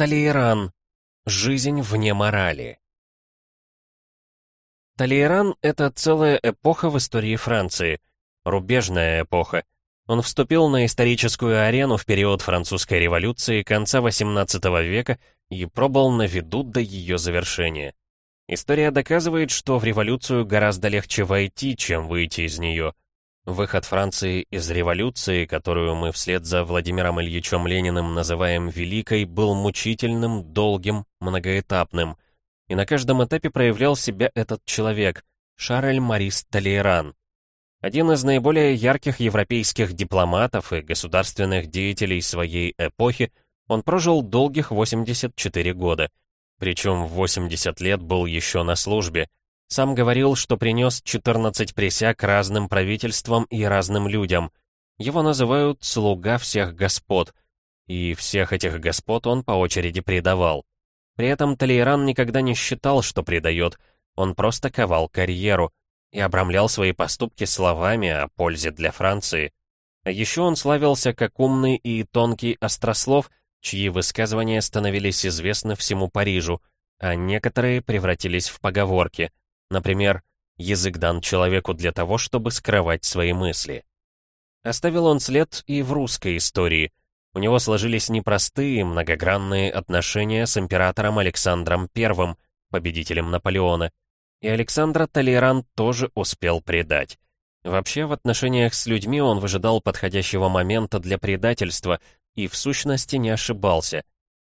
Толейран. Жизнь вне морали. Толейран — это целая эпоха в истории Франции. Рубежная эпоха. Он вступил на историческую арену в период французской революции конца XVIII века и пробыл на виду до ее завершения. История доказывает, что в революцию гораздо легче войти, чем выйти из нее. Выход Франции из революции, которую мы вслед за Владимиром Ильичем Лениным называем «великой», был мучительным, долгим, многоэтапным. И на каждом этапе проявлял себя этот человек, Шарль Марис Толейран. Один из наиболее ярких европейских дипломатов и государственных деятелей своей эпохи, он прожил долгих 84 года. Причем в 80 лет был еще на службе. Сам говорил, что принес 14 присяг разным правительствам и разным людям. Его называют «слуга всех господ», и всех этих господ он по очереди предавал. При этом Толейран никогда не считал, что предает, он просто ковал карьеру и обрамлял свои поступки словами о пользе для Франции. А еще он славился как умный и тонкий острослов, чьи высказывания становились известны всему Парижу, а некоторые превратились в поговорки. Например, «язык дан человеку для того, чтобы скрывать свои мысли». Оставил он след и в русской истории. У него сложились непростые, многогранные отношения с императором Александром I, победителем Наполеона. И Александра Толеран тоже успел предать. Вообще, в отношениях с людьми он выжидал подходящего момента для предательства, и в сущности не ошибался.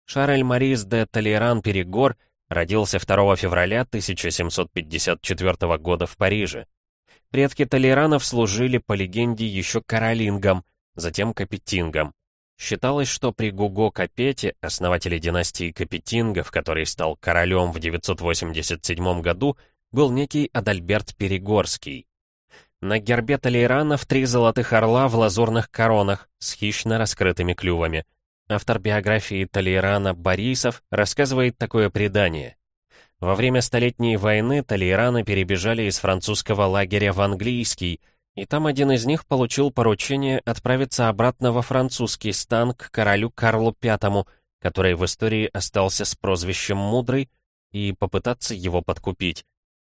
Шарль Марис де Толеран-Перегор родился 2 февраля 1754 года в Париже. Предки Толеранов служили, по легенде, еще каролингам, затем капетингам. Считалось, что при Гуго Капете, основателе династии Капетингов, который стал королем в 987 году, был некий Адальберт Перегорский. На гербе Толейранов три золотых орла в лазурных коронах с хищно раскрытыми клювами. Автор биографии Толейрана Борисов рассказывает такое предание. Во время Столетней войны Толейраны перебежали из французского лагеря в английский, и там один из них получил поручение отправиться обратно во французский стан к королю Карлу V, который в истории остался с прозвищем «Мудрый», и попытаться его подкупить.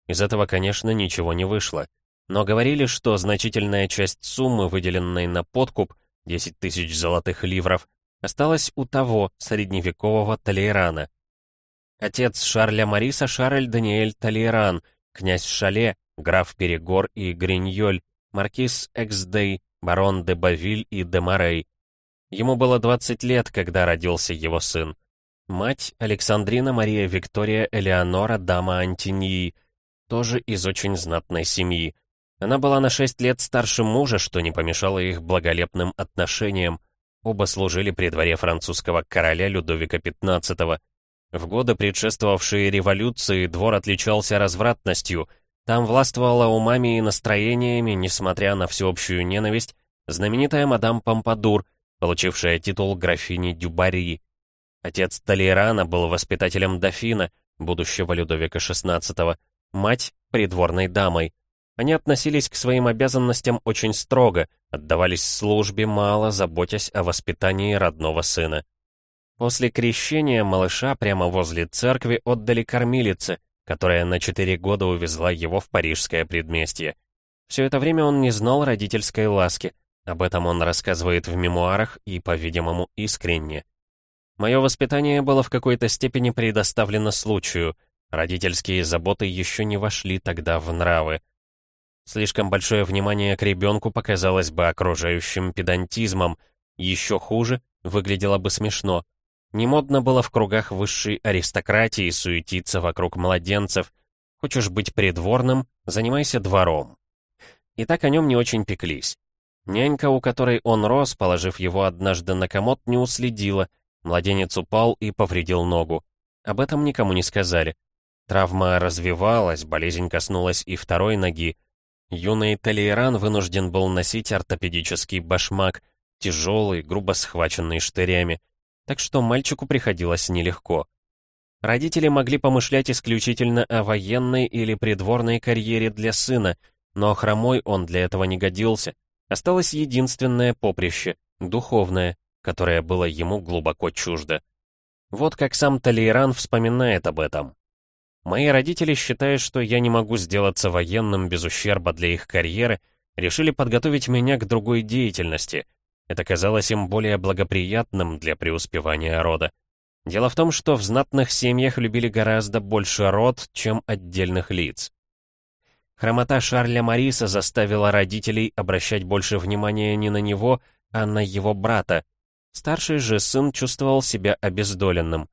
Из этого, конечно, ничего не вышло но говорили, что значительная часть суммы, выделенной на подкуп, 10 тысяч золотых ливров, осталась у того средневекового Толейрана. Отец Шарля Мариса Шарль Даниэль Толейран, князь Шале, граф Перегор и Гриньоль, маркиз Эксдей, барон де Бавиль и де Морей. Ему было 20 лет, когда родился его сын. Мать Александрина Мария Виктория Элеонора дама Антинии, тоже из очень знатной семьи. Она была на шесть лет старше мужа, что не помешало их благолепным отношениям. Оба служили при дворе французского короля Людовика XV. В годы, предшествовавшие революции, двор отличался развратностью. Там властвовала умами и настроениями, несмотря на всеобщую ненависть, знаменитая мадам Помпадур, получившая титул графини Дюбари. Отец Толейрана был воспитателем дофина, будущего Людовика XVI, мать — придворной дамой. Они относились к своим обязанностям очень строго, отдавались службе мало, заботясь о воспитании родного сына. После крещения малыша прямо возле церкви отдали кормилице, которая на четыре года увезла его в парижское предместье. Все это время он не знал родительской ласки, об этом он рассказывает в мемуарах и, по-видимому, искренне. Мое воспитание было в какой-то степени предоставлено случаю, родительские заботы еще не вошли тогда в нравы. Слишком большое внимание к ребенку показалось бы окружающим педантизмом. Еще хуже, выглядело бы смешно. Не модно было в кругах высшей аристократии суетиться вокруг младенцев. Хочешь быть придворным, занимайся двором. И так о нем не очень пеклись. Нянька, у которой он рос, положив его однажды на комод, не уследила. Младенец упал и повредил ногу. Об этом никому не сказали. Травма развивалась, болезнь коснулась и второй ноги. Юный Талейран вынужден был носить ортопедический башмак, тяжелый, грубо схваченный штырями, так что мальчику приходилось нелегко. Родители могли помышлять исключительно о военной или придворной карьере для сына, но хромой он для этого не годился. Осталось единственное поприще — духовное, которое было ему глубоко чуждо. Вот как сам Талейран вспоминает об этом. Мои родители, считая, что я не могу сделаться военным без ущерба для их карьеры, решили подготовить меня к другой деятельности. Это казалось им более благоприятным для преуспевания рода. Дело в том, что в знатных семьях любили гораздо больше род, чем отдельных лиц. Хромота Шарля Мариса заставила родителей обращать больше внимания не на него, а на его брата. Старший же сын чувствовал себя обездоленным.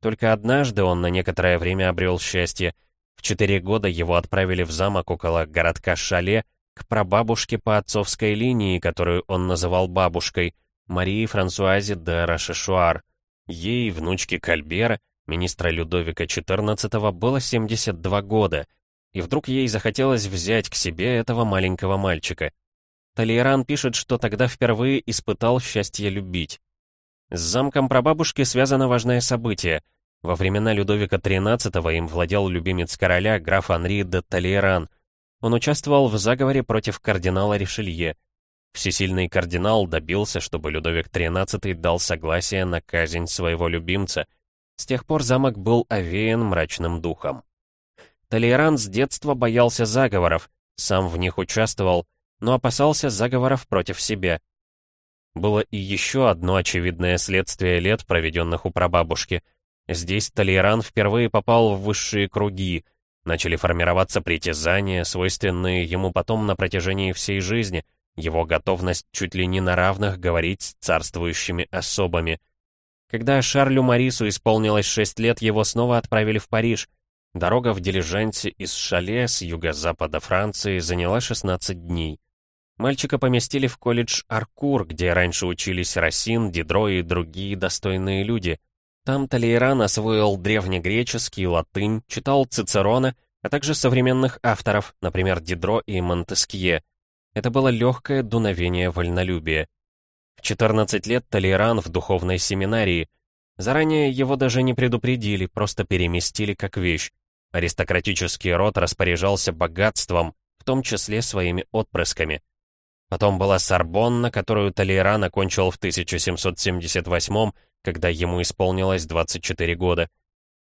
Только однажды он на некоторое время обрел счастье. В четыре года его отправили в замок около городка Шале к прабабушке по отцовской линии, которую он называл бабушкой, Марии Франсуазе де Рашешуар. Ей, внучке Кальбера, министра Людовика XIV, было 72 года, и вдруг ей захотелось взять к себе этого маленького мальчика. Толейран пишет, что тогда впервые испытал счастье любить. С замком прабабушки связано важное событие. Во времена Людовика XIII им владел любимец короля, граф Анри де Толейран. Он участвовал в заговоре против кардинала Ришелье. Всесильный кардинал добился, чтобы Людовик XIII дал согласие на казнь своего любимца. С тех пор замок был овеян мрачным духом. Толейран с детства боялся заговоров, сам в них участвовал, но опасался заговоров против себя. Было и еще одно очевидное следствие лет, проведенных у прабабушки. Здесь Толейран впервые попал в высшие круги. Начали формироваться притязания, свойственные ему потом на протяжении всей жизни, его готовность чуть ли не на равных говорить с царствующими особами. Когда Шарлю Марису исполнилось шесть лет, его снова отправили в Париж. Дорога в дилижансе из Шале с юго-запада Франции заняла 16 дней. Мальчика поместили в колледж Аркур, где раньше учились Росин, Дидро и другие достойные люди. Там Талейран освоил древнегреческий, латынь, читал Цицерона, а также современных авторов, например, Дидро и Монтескье. Это было легкое дуновение вольнолюбия. В 14 лет Талейран в духовной семинарии. Заранее его даже не предупредили, просто переместили как вещь. Аристократический род распоряжался богатством, в том числе своими отпрысками. Потом была Сорбонна, которую Толейран окончил в 1778 когда ему исполнилось 24 года.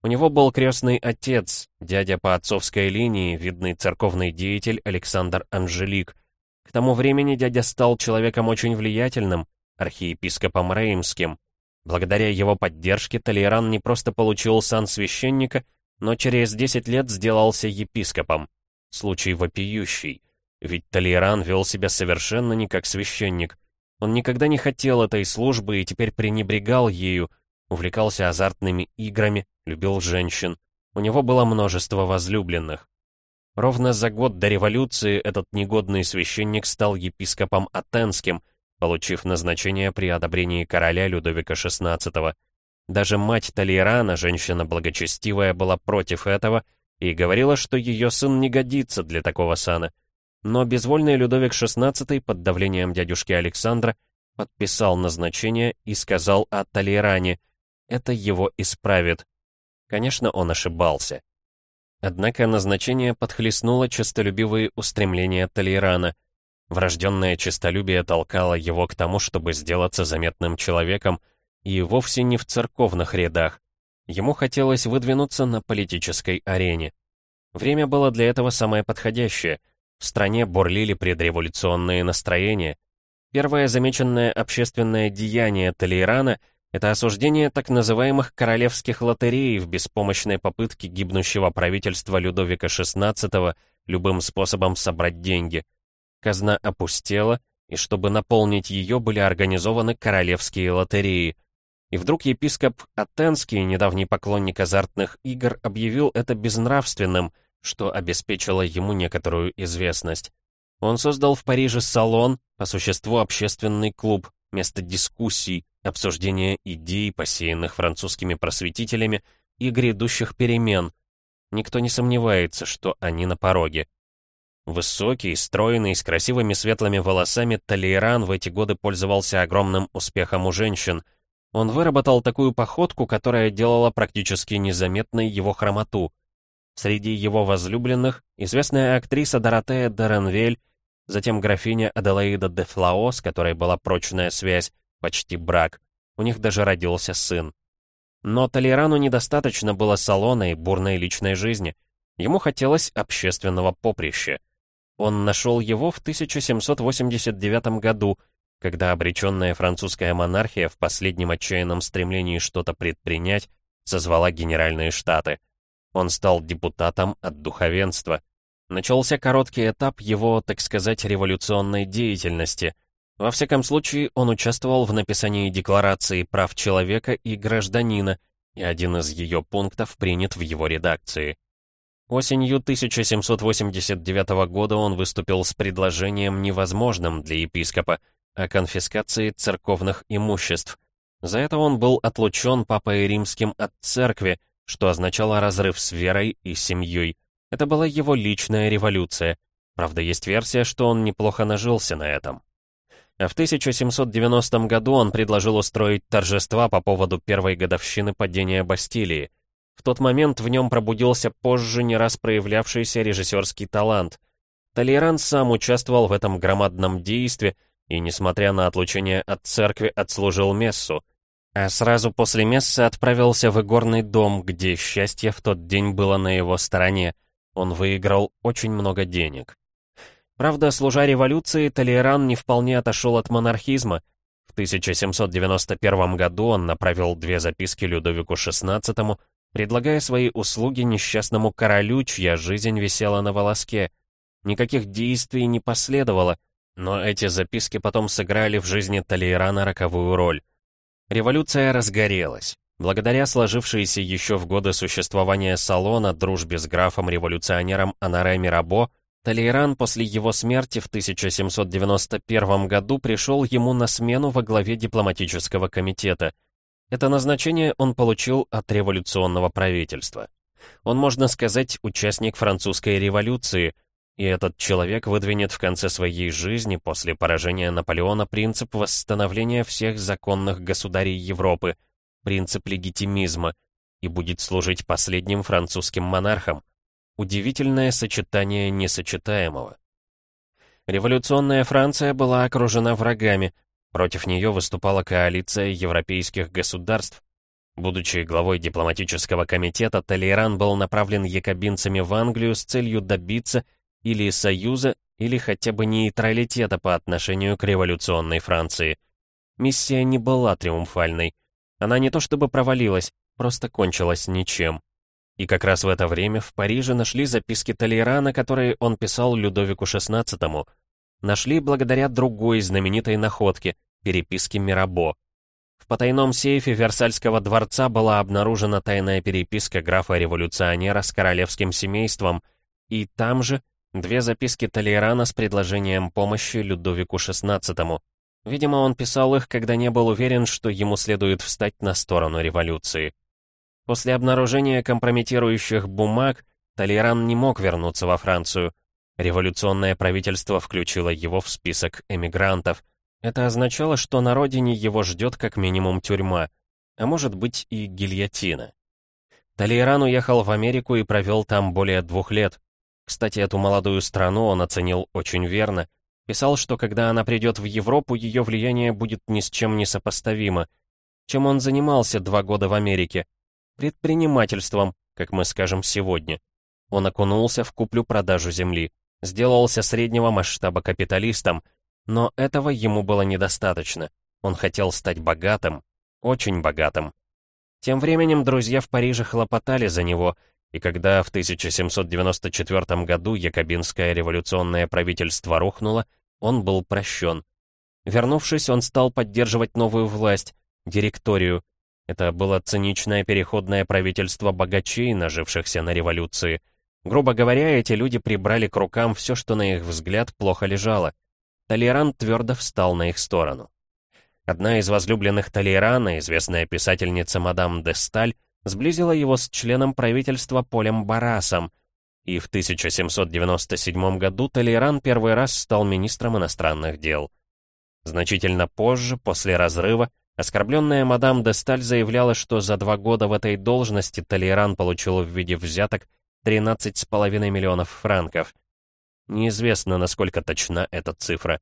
У него был крестный отец, дядя по отцовской линии, видный церковный деятель Александр Анжелик. К тому времени дядя стал человеком очень влиятельным, архиепископом Реймским. Благодаря его поддержке Толейран не просто получил сан священника, но через 10 лет сделался епископом. Случай вопиющий. Ведь Толейран вел себя совершенно не как священник. Он никогда не хотел этой службы и теперь пренебрегал ею, увлекался азартными играми, любил женщин. У него было множество возлюбленных. Ровно за год до революции этот негодный священник стал епископом Атенским, получив назначение при одобрении короля Людовика XVI. Даже мать Толейрана, женщина благочестивая, была против этого и говорила, что ее сын не годится для такого сана — но безвольный Людовик XVI под давлением дядюшки Александра подписал назначение и сказал о Толеране. Это его исправит. Конечно, он ошибался. Однако назначение подхлестнуло честолюбивые устремления Толерана. Врожденное честолюбие толкало его к тому, чтобы сделаться заметным человеком, и вовсе не в церковных рядах. Ему хотелось выдвинуться на политической арене. Время было для этого самое подходящее — в стране бурлили предреволюционные настроения. Первое замеченное общественное деяние Толейрана — это осуждение так называемых королевских лотерей в беспомощной попытке гибнущего правительства Людовика XVI любым способом собрать деньги. Казна опустела, и чтобы наполнить ее, были организованы королевские лотереи. И вдруг епископ Атенский, недавний поклонник азартных игр, объявил это безнравственным — что обеспечило ему некоторую известность. Он создал в Париже салон, по существу общественный клуб, место дискуссий, обсуждения идей, посеянных французскими просветителями, и грядущих перемен. Никто не сомневается, что они на пороге. Высокий, стройный, с красивыми светлыми волосами, Толейран в эти годы пользовался огромным успехом у женщин. Он выработал такую походку, которая делала практически незаметной его хромоту — Среди его возлюбленных известная актриса Доротея Деренвель, затем графиня Аделаида де Флао, с которой была прочная связь, почти брак. У них даже родился сын. Но Толерану недостаточно было салона и бурной личной жизни. Ему хотелось общественного поприща. Он нашел его в 1789 году, когда обреченная французская монархия в последнем отчаянном стремлении что-то предпринять созвала Генеральные Штаты. Он стал депутатом от духовенства. Начался короткий этап его, так сказать, революционной деятельности. Во всяком случае, он участвовал в написании Декларации прав человека и гражданина, и один из ее пунктов принят в его редакции. Осенью 1789 года он выступил с предложением невозможным для епископа о конфискации церковных имуществ. За это он был отлучен Папой Римским от церкви, что означало разрыв с верой и семьей. Это была его личная революция. Правда, есть версия, что он неплохо нажился на этом. А в 1790 году он предложил устроить торжества по поводу первой годовщины падения Бастилии — в тот момент в нем пробудился позже не раз проявлявшийся режиссерский талант. Толеран сам участвовал в этом громадном действии и, несмотря на отлучение от церкви, отслужил мессу. А сразу после мессы отправился в игорный дом, где счастье в тот день было на его стороне. Он выиграл очень много денег. Правда, служа революции, Толеран не вполне отошел от монархизма. В 1791 году он направил две записки Людовику XVI, предлагая свои услуги несчастному королю, чья жизнь висела на волоске. Никаких действий не последовало, но эти записки потом сыграли в жизни Талейрана роковую роль. Революция разгорелась. Благодаря сложившейся еще в годы существования салона дружбе с графом-революционером Анаре Мирабо, Талейран после его смерти в 1791 году пришел ему на смену во главе дипломатического комитета — это назначение он получил от революционного правительства. Он, можно сказать, участник французской революции, и этот человек выдвинет в конце своей жизни после поражения Наполеона принцип восстановления всех законных государей Европы, принцип легитимизма, и будет служить последним французским монархом. Удивительное сочетание несочетаемого. Революционная Франция была окружена врагами, Против нее выступала коалиция европейских государств. Будучи главой дипломатического комитета, Толейран был направлен якобинцами в Англию с целью добиться или союза, или хотя бы нейтралитета по отношению к революционной Франции. Миссия не была триумфальной. Она не то чтобы провалилась, просто кончилась ничем. И как раз в это время в Париже нашли записки Толейрана, которые он писал Людовику XVI. Нашли благодаря другой знаменитой находке, переписки Мирабо. В потайном сейфе Версальского дворца была обнаружена тайная переписка графа-революционера с королевским семейством, и там же две записки Толейрана с предложением помощи Людовику XVI. Видимо, он писал их, когда не был уверен, что ему следует встать на сторону революции. После обнаружения компрометирующих бумаг Толейран не мог вернуться во Францию. Революционное правительство включило его в список эмигрантов — это означало, что на родине его ждет как минимум тюрьма, а может быть и гильотина. Талейран уехал в Америку и провел там более двух лет. Кстати, эту молодую страну он оценил очень верно. Писал, что когда она придет в Европу, ее влияние будет ни с чем не сопоставимо. Чем он занимался два года в Америке? Предпринимательством, как мы скажем сегодня. Он окунулся в куплю-продажу земли, сделался среднего масштаба капиталистом — но этого ему было недостаточно. Он хотел стать богатым, очень богатым. Тем временем друзья в Париже хлопотали за него, и когда в 1794 году якобинское революционное правительство рухнуло, он был прощен. Вернувшись, он стал поддерживать новую власть, директорию. Это было циничное переходное правительство богачей, нажившихся на революции. Грубо говоря, эти люди прибрали к рукам все, что на их взгляд плохо лежало. Толерант твердо встал на их сторону. Одна из возлюбленных Толерана, известная писательница мадам де Сталь, сблизила его с членом правительства Полем Барасом, и в 1797 году Толеран первый раз стал министром иностранных дел. Значительно позже, после разрыва, оскорбленная мадам де Сталь заявляла, что за два года в этой должности Толеран получил в виде взяток 13,5 миллионов франков, Неизвестно, насколько точна эта цифра.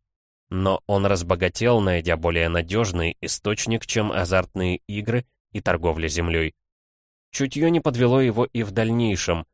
Но он разбогател, найдя более надежный источник, чем азартные игры и торговля землей. Чутье не подвело его и в дальнейшем.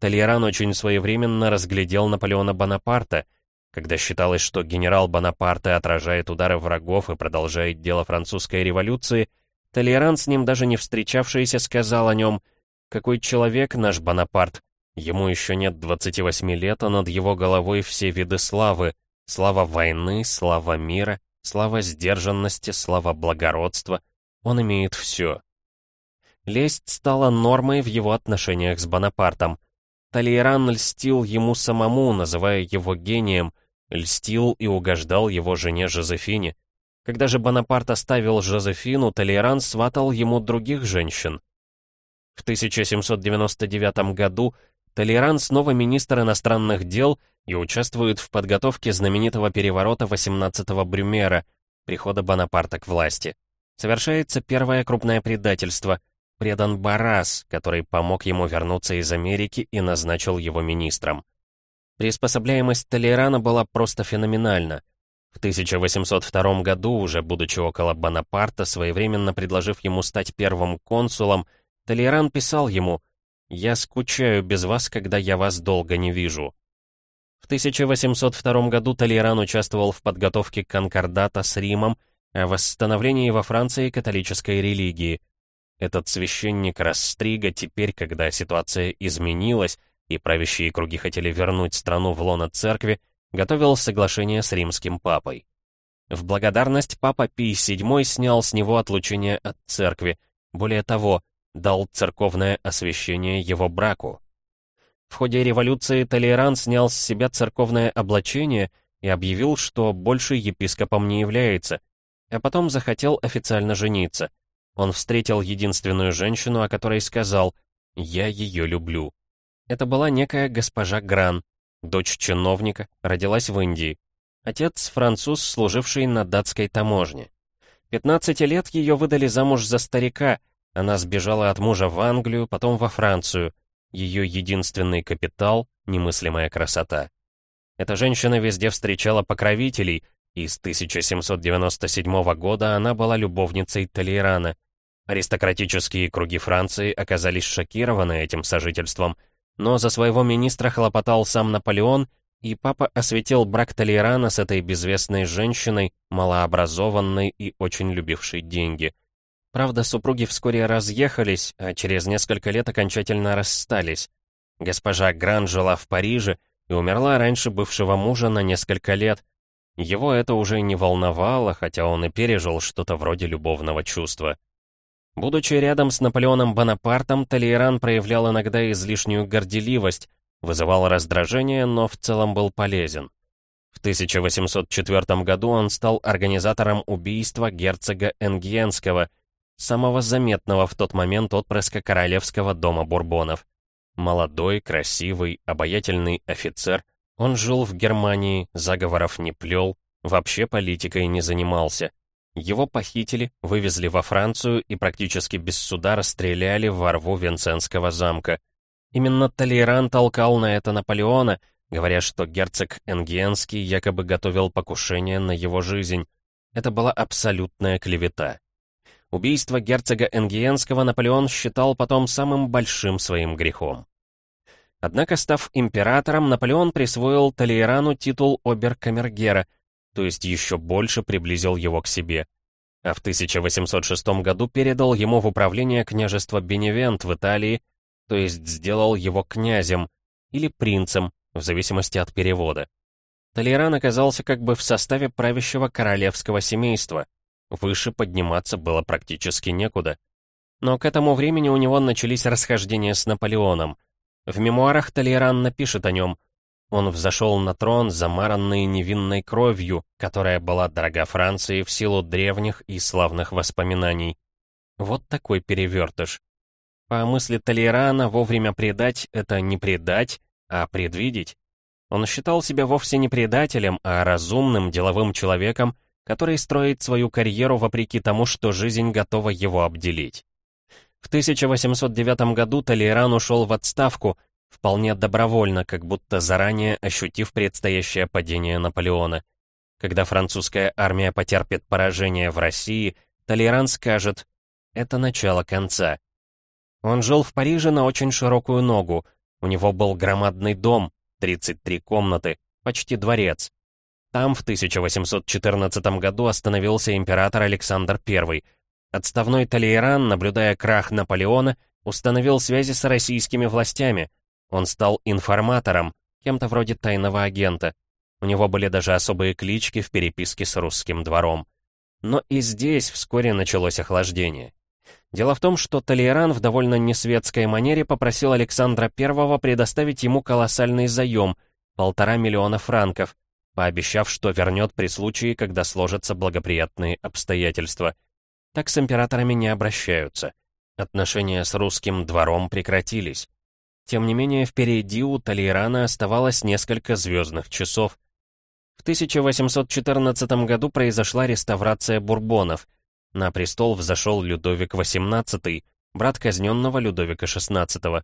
Толеран очень своевременно разглядел Наполеона Бонапарта, когда считалось, что генерал Бонапарте отражает удары врагов и продолжает дело французской революции, Толеран, с ним даже не встречавшийся, сказал о нем «Какой человек наш Бонапарт? Ему еще нет 28 лет, а над его головой все виды славы. Слава войны, слава мира, слава сдержанности, слава благородства. Он имеет все». Лесть стала нормой в его отношениях с Бонапартом. Толейран льстил ему самому, называя его гением, льстил и угождал его жене Жозефине. Когда же Бонапарт оставил Жозефину, Толейран сватал ему других женщин. В 1799 году Толейран снова министр иностранных дел и участвует в подготовке знаменитого переворота 18-го Брюмера, прихода Бонапарта к власти. Совершается первое крупное предательство — предан Барас, который помог ему вернуться из Америки и назначил его министром. Приспособляемость Толерана была просто феноменальна. В 1802 году, уже будучи около Бонапарта, своевременно предложив ему стать первым консулом, Толеран писал ему «Я скучаю без вас, когда я вас долго не вижу». В 1802 году Толеран участвовал в подготовке конкордата с Римом о восстановлении во Франции католической религии – этот священник Растрига теперь, когда ситуация изменилась, и правящие круги хотели вернуть страну в лоно церкви, готовил соглашение с римским папой. В благодарность папа Пий VII снял с него отлучение от церкви, более того, дал церковное освящение его браку. В ходе революции Толеран снял с себя церковное облачение и объявил, что больше епископом не является, а потом захотел официально жениться — он встретил единственную женщину, о которой сказал «Я ее люблю». Это была некая госпожа Гран, дочь чиновника, родилась в Индии. Отец француз, служивший на датской таможне. 15 лет ее выдали замуж за старика, она сбежала от мужа в Англию, потом во Францию. Ее единственный капитал — немыслимая красота. Эта женщина везде встречала покровителей, и с 1797 года она была любовницей Толейрана. Аристократические круги Франции оказались шокированы этим сожительством, но за своего министра хлопотал сам Наполеон, и папа осветил брак Толейрана с этой безвестной женщиной, малообразованной и очень любившей деньги. Правда, супруги вскоре разъехались, а через несколько лет окончательно расстались. Госпожа Гран жила в Париже и умерла раньше бывшего мужа на несколько лет. Его это уже не волновало, хотя он и пережил что-то вроде любовного чувства. Будучи рядом с Наполеоном Бонапартом, Толейран проявлял иногда излишнюю горделивость, вызывал раздражение, но в целом был полезен. В 1804 году он стал организатором убийства герцога Энгиенского, самого заметного в тот момент отпрыска королевского дома Бурбонов. Молодой, красивый, обаятельный офицер, он жил в Германии, заговоров не плел, вообще политикой не занимался. Его похитили, вывезли во Францию и практически без суда расстреляли во рву Венценского замка. Именно Толейран толкал на это Наполеона, говоря, что герцог Энгиенский якобы готовил покушение на его жизнь. Это была абсолютная клевета. Убийство герцога Энгиенского Наполеон считал потом самым большим своим грехом. Однако, став императором, Наполеон присвоил Толейрану титул оберкамергера — то есть еще больше приблизил его к себе. А в 1806 году передал ему в управление княжество Беневент в Италии, то есть сделал его князем или принцем, в зависимости от перевода. Толеран оказался как бы в составе правящего королевского семейства. Выше подниматься было практически некуда. Но к этому времени у него начались расхождения с Наполеоном. В мемуарах Толеран напишет о нем – он взошел на трон, замаранный невинной кровью, которая была дорога Франции в силу древних и славных воспоминаний. Вот такой перевертыш. По мысли Толерана, вовремя предать — это не предать, а предвидеть. Он считал себя вовсе не предателем, а разумным деловым человеком, который строит свою карьеру вопреки тому, что жизнь готова его обделить. В 1809 году Толеран ушел в отставку, Вполне добровольно, как будто заранее ощутив предстоящее падение Наполеона. Когда французская армия потерпит поражение в России, Толеран скажет это начало конца. Он жил в Париже на очень широкую ногу. У него был громадный дом, 33 комнаты, почти дворец. Там в 1814 году остановился император Александр I. Отставной Талейран, наблюдая крах Наполеона, установил связи с российскими властями. Он стал информатором, кем-то вроде тайного агента. У него были даже особые клички в переписке с русским двором. Но и здесь вскоре началось охлаждение. Дело в том, что Толейран в довольно несветской манере попросил Александра I предоставить ему колоссальный заем — полтора миллиона франков, пообещав, что вернет при случае, когда сложатся благоприятные обстоятельства. Так с императорами не обращаются. Отношения с русским двором прекратились. Тем не менее, впереди у Толейрана оставалось несколько звездных часов. В 1814 году произошла реставрация бурбонов. На престол взошел Людовик XVIII, брат казненного Людовика XVI.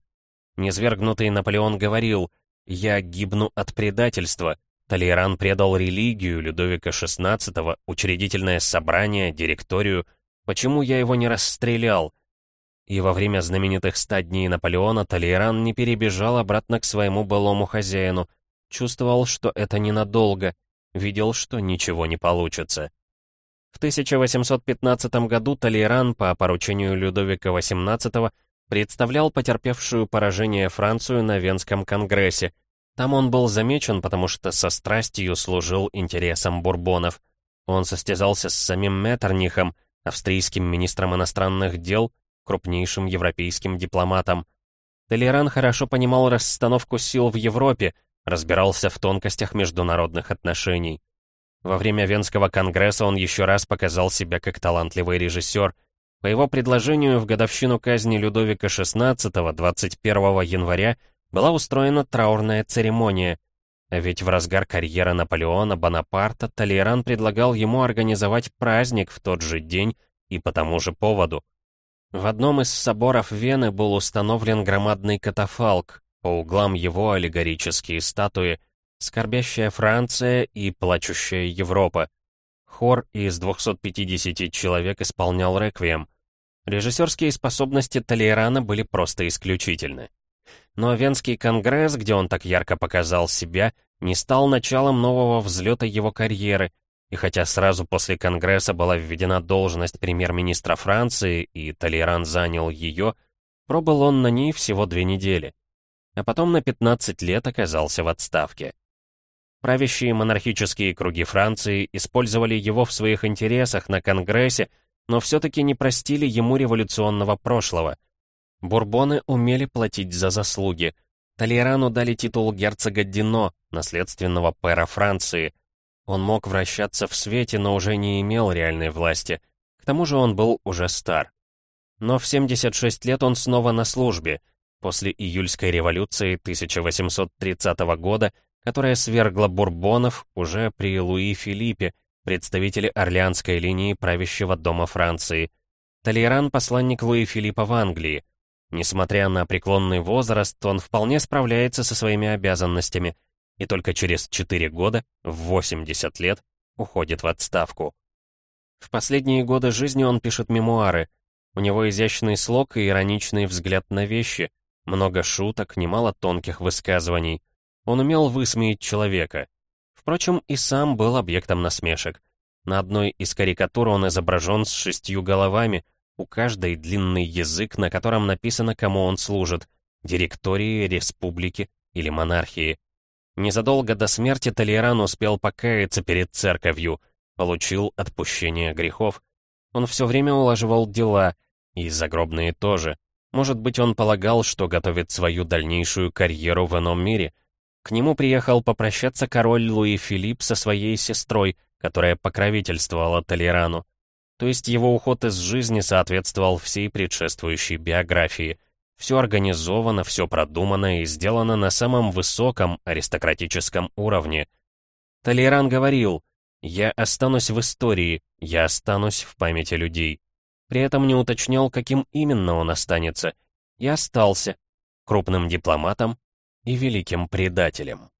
Низвергнутый Наполеон говорил «Я гибну от предательства». Толейран предал религию Людовика XVI, учредительное собрание, директорию. Почему я его не расстрелял? И во время знаменитых ста дней Наполеона Толейран не перебежал обратно к своему былому хозяину. Чувствовал, что это ненадолго — видел, что ничего не получится. В 1815 году Толейран по поручению Людовика XVIII представлял потерпевшую поражение Францию на Венском конгрессе. Там он был замечен, потому что со страстью служил интересам бурбонов. Он состязался с самим Меттернихом, австрийским министром иностранных дел, крупнейшим европейским дипломатом. Толейран хорошо понимал расстановку сил в Европе, разбирался в тонкостях международных отношений. Во время Венского конгресса он еще раз показал себя как талантливый режиссер. По его предложению в годовщину казни Людовика XVI 21 января была устроена траурная церемония. А ведь в разгар карьеры Наполеона Бонапарта Толейран предлагал ему организовать праздник в тот же день и по тому же поводу. В одном из соборов Вены был установлен громадный катафалк, по углам его аллегорические статуи «Скорбящая Франция» и «Плачущая Европа». Хор из 250 человек исполнял реквием. Режиссерские способности Толейрана были просто исключительны. Но Венский конгресс, где он так ярко показал себя, не стал началом нового взлета его карьеры, и хотя сразу после Конгресса была введена должность премьер-министра Франции, и Толейран занял ее, пробыл он на ней всего две недели а потом на 15 лет оказался в отставке. Правящие монархические круги Франции использовали его в своих интересах на Конгрессе, но все-таки не простили ему революционного прошлого. Бурбоны умели платить за заслуги. Толерану дали титул герцога Дино, наследственного пэра Франции. Он мог вращаться в свете, но уже не имел реальной власти. К тому же он был уже стар. Но в 76 лет он снова на службе, После июльской революции 1830 года, которая свергла бурбонов уже при Луи Филиппе, представителе Орлеанской линии правящего дома Франции. Толейран — посланник Луи Филиппа в Англии. Несмотря на преклонный возраст, он вполне справляется со своими обязанностями и только через 4 года, в 80 лет, уходит в отставку. В последние годы жизни он пишет мемуары. У него изящный слог и ироничный взгляд на вещи, много шуток, немало тонких высказываний. Он умел высмеять человека. Впрочем, и сам был объектом насмешек. На одной из карикатур он изображен с шестью головами, у каждой длинный язык, на котором написано, кому он служит — директории, республики или монархии. Незадолго до смерти Толейран успел покаяться перед церковью, получил отпущение грехов. Он все время улаживал дела, и загробные тоже. Может быть, он полагал, что готовит свою дальнейшую карьеру в ином мире. К нему приехал попрощаться король Луи Филипп со своей сестрой, которая покровительствовала Толерану. То есть его уход из жизни соответствовал всей предшествующей биографии. Все организовано, все продумано и сделано на самом высоком аристократическом уровне. Толеран говорил, «Я останусь в истории, я останусь в памяти людей». При этом не уточнял, каким именно он останется. И остался крупным дипломатом и великим предателем.